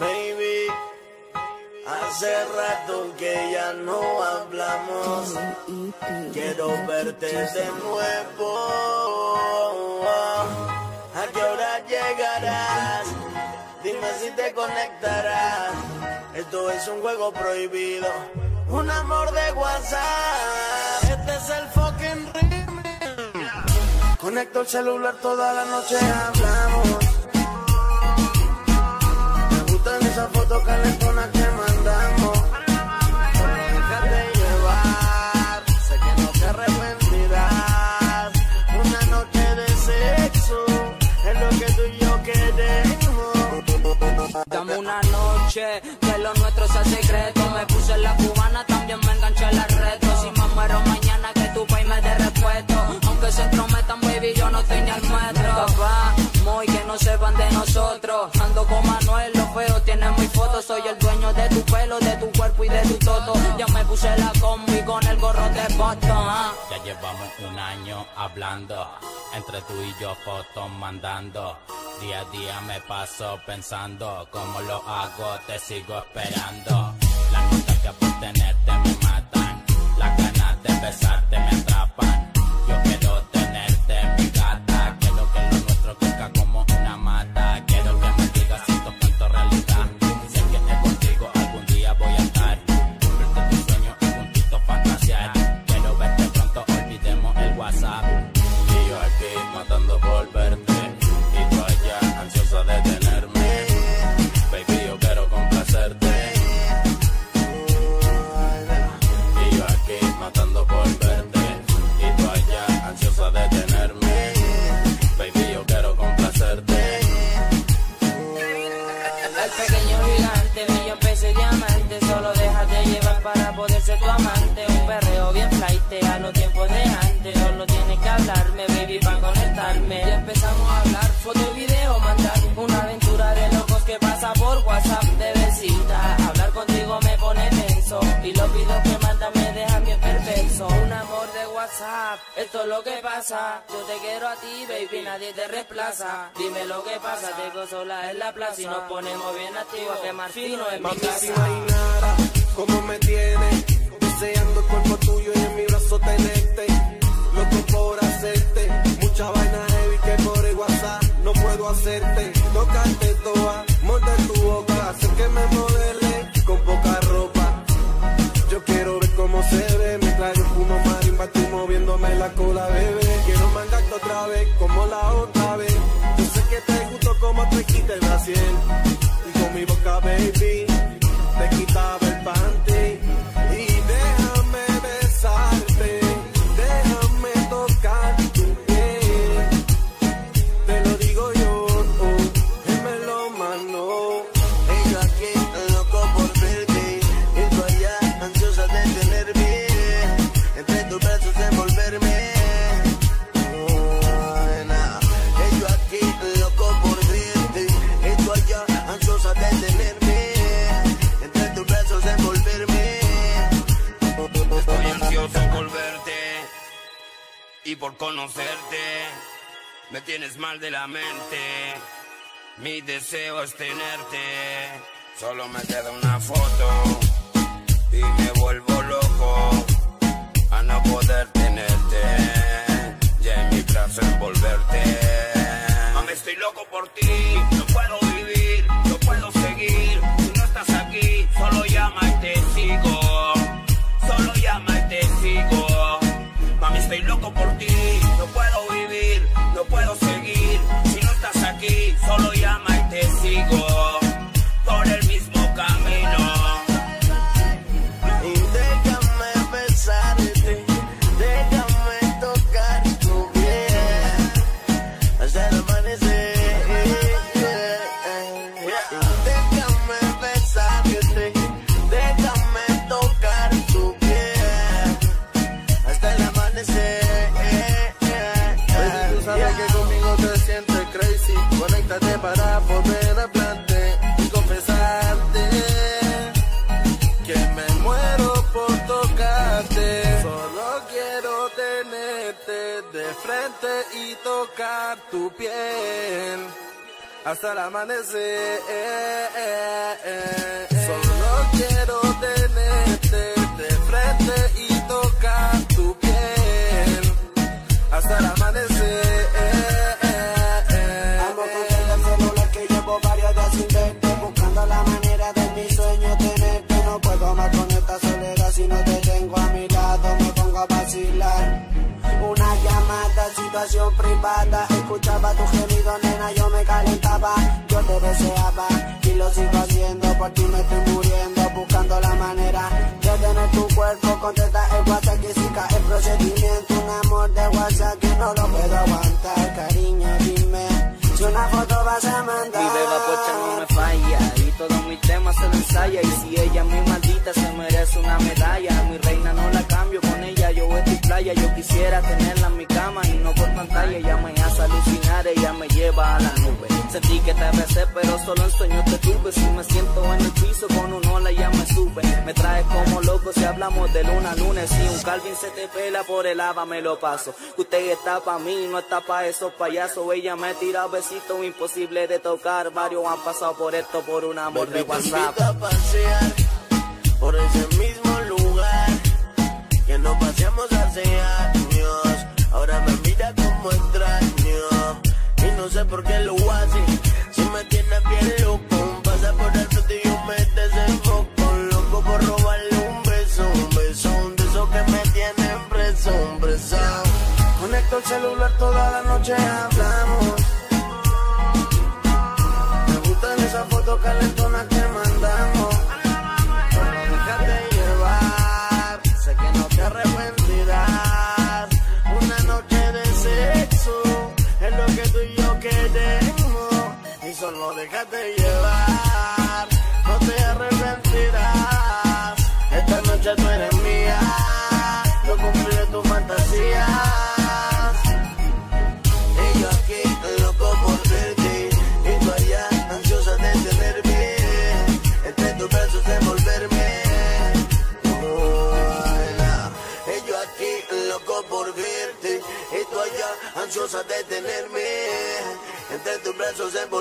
Baby, hace rato que ya no hablamos. Quiero verte de nuevo. ¿A qué hora llegarás? Dime si te conectarás. Esto es un juego prohibido. Un amor de WhatsApp. Este es el fucking remix. Conecto el celular toda la noche, hablamos. Esas fotos calentonas que mandamos. Déjate llevar, sé que no te arrepentirás. Una noche de sexo es lo que tú y yo queremos. Dame una noche, que lo nuestro sea secreto. Me puse la cubana, también me enganché la reto. Si me muero mañana, que tu país me dé respeto. Aunque se entrometan, baby, yo no ni al metro. Papá, muy que no sepan de nosotros. Ando con puse la combi con el gorro de Boston. ah. Ya llevamos un año hablando, entre tú y yo fotos mandando. Día a día me paso pensando, cómo lo hago, te sigo esperando. Las nostalgia por tenerte me matan, las ganas de besarte me atrapan. El pequeño gigante, millo peces diamante, solo déjate llevar para poder ser tu amante. Un perreo bien flight a los tiempos de antes, solo tienes que hablarme, baby, para conectarme. Ya empezamos a hablar, foto y video, mandar una aventura esto es lo que pasa. Yo te quiero a ti, baby, nadie te reemplaza. Dime lo que pasa, te sola en la plaza y nos ponemos bien activos a quemar fino en mi Mami, si casa. imaginara cómo me tienes, deseando el cuerpo tuyo y en mi brazo tenerte, loco por hacerte, mucha vaina heavy que por el WhatsApp no puedo hacerte, tocarte toda, morder tu boca, hacer que me modele la cola, bebé. Quiero mandarte otra vez como la otra vez. Yo sé que te gustó como te quita el brasier. Y con mi boca, baby, conocerte. Me tienes mal de la mente. Mi deseo es tenerte. Solo me queda una foto y me vuelvo loco a no poder tenerte. Ya en mi brazo envolverte. Mami, estoy loco por ti. Conéctate para poder hablarte y confesarte que me muero por tocarte. Solo quiero tenerte de frente y tocar tu piel hasta el amanecer. Solo quiero tenerte privada. Escuchaba tu gemido, nena, yo me calentaba. Yo te deseaba y lo sigo haciendo. Por ti me estoy muriendo Buscando la manera de tener tu cuerpo. Contesta el WhatsApp que si cae el procedimiento. Un amor de WhatsApp que no lo puedo aguantar. Cariño, dime si una foto vas a mandar. Mi beba pocha no me falla y todos mis temas se lo ensaya. Y si ella es mi maldita se merece una medalla. Mi reina no la cambio con ella, yo estoy playa, yo quisiera tenerla Ella me hace alucinar, ella me lleva a la nube. Sentí que te besé, pero solo en sueños te tuve. Si me siento en el piso con un ola ya me sube. Me trae como loco si hablamos de luna a lunes. Si un Calvin se te pela por el lava me lo paso. Usted está pa' mí, no está pa' esos payasos. Ella me tira besitos imposible de tocar. Varios han pasado por esto por un amor de Baby, WhatsApp. por ese sé por qué lo hace. Si me tienes bien loco, pasa por el frente y yo me desenfoco. Loco por robarle un beso, un beso, un beso que me tiene preso, preso. Conecto el celular toda la noche, hablamos. Me gustan esas fotos calentonas llevar, no te arrepentirás. Esta noche tú eres mía, yo cumpliré tus fantasías. Y yo aquí loco por verte. Y tú allá ansiosa de tenerme. Entre tus brazos envolverme Hola. Y yo aquí loco por verte. Y tú allá ansiosa de tenerme. Entre tus brazos envolverme